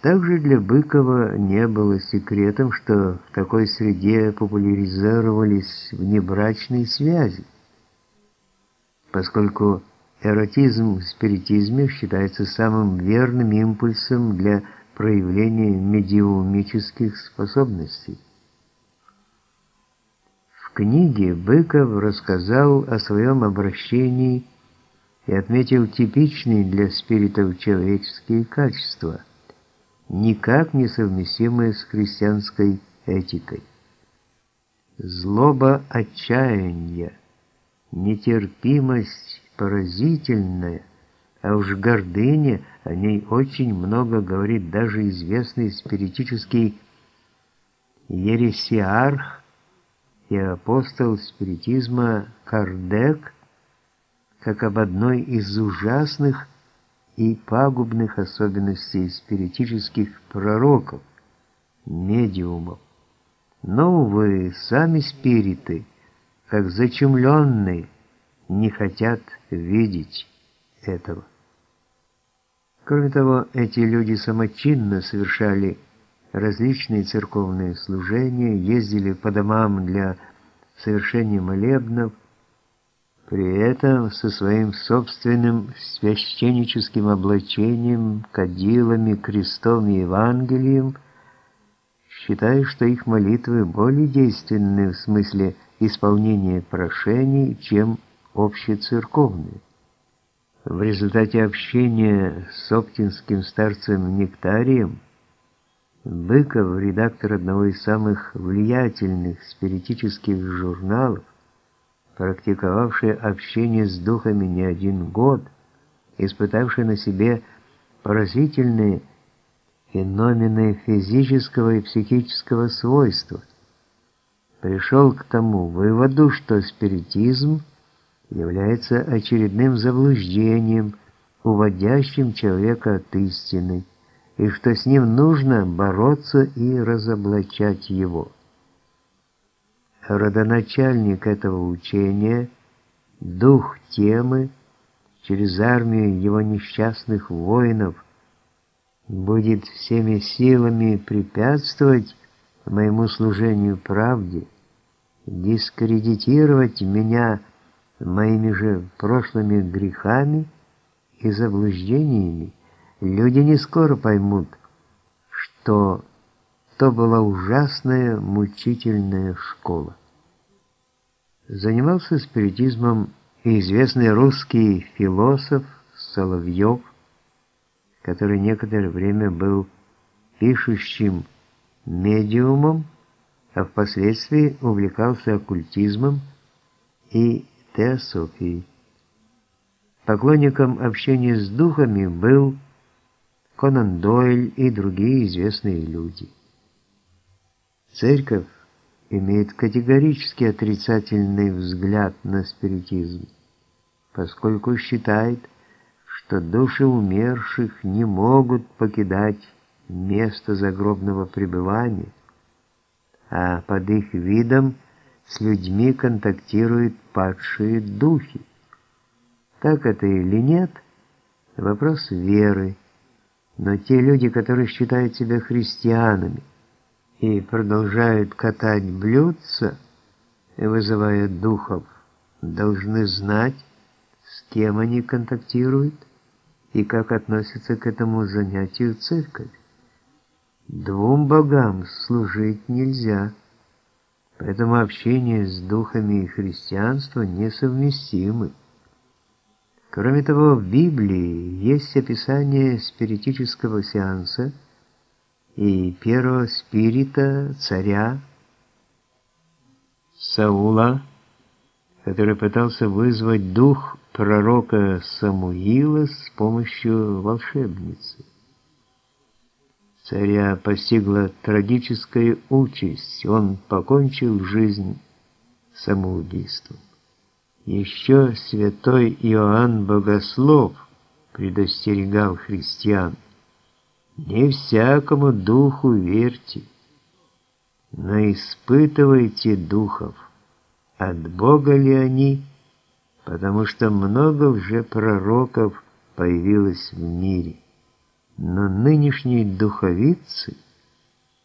Также для Быкова не было секретом, что в такой среде популяризировались внебрачные связи, поскольку эротизм в спиритизме считается самым верным импульсом для проявления медиумических способностей. В книге Быков рассказал о своем обращении и отметил типичные для спиритов человеческие качества – никак не совместимые с христианской этикой. Злоба отчаяния, нетерпимость поразительная, а уж гордыня, о ней очень много говорит даже известный спиритический ересиарх и апостол спиритизма Кардек, как об одной из ужасных и пагубных особенностей спиритических пророков, медиумов. Но, увы, сами спириты, как зачумленные, не хотят видеть этого. Кроме того, эти люди самочинно совершали различные церковные служения, ездили по домам для совершения молебнов, при этом со своим собственным священническим облачением, кадилами, крестом и Евангелием, считая, что их молитвы более действенны в смысле исполнения прошений, чем общецерковные. В результате общения с оптинским старцем Нектарием Быков, редактор одного из самых влиятельных спиритических журналов, практиковавший общение с духами не один год, испытавший на себе поразительные феномены физического и психического свойства, пришел к тому выводу, что спиритизм является очередным заблуждением, уводящим человека от истины, и что с ним нужно бороться и разоблачать его родоначальник этого учения, дух темы, через армию его несчастных воинов, будет всеми силами препятствовать моему служению правде, дискредитировать меня моими же прошлыми грехами и заблуждениями, люди не скоро поймут, что то была ужасная, мучительная школа. Занимался спиритизмом и известный русский философ Соловьев, который некоторое время был пишущим медиумом, а впоследствии увлекался оккультизмом и теософией. Поклонником общения с духами был Конан Дойль и другие известные люди. Церковь имеет категорически отрицательный взгляд на спиритизм, поскольку считает, что души умерших не могут покидать место загробного пребывания, а под их видом с людьми контактируют падшие духи. Так это или нет, вопрос веры, но те люди, которые считают себя христианами, и продолжают катать блюдца, вызывая духов, должны знать, с кем они контактируют и как относятся к этому занятию церковь. Двум богам служить нельзя, поэтому общение с духами и христианство несовместимы. Кроме того, в Библии есть описание спиритического сеанса, и первого спирита царя Саула, который пытался вызвать дух пророка Самуила с помощью волшебницы. Царя постигла трагическая участь, он покончил жизнь самоубийством. Еще святой Иоанн Богослов предостерегал христиан – не всякому духу верьте, но испытывайте духов, от Бога ли они, потому что много уже пророков появилось в мире. Но нынешние духовицы –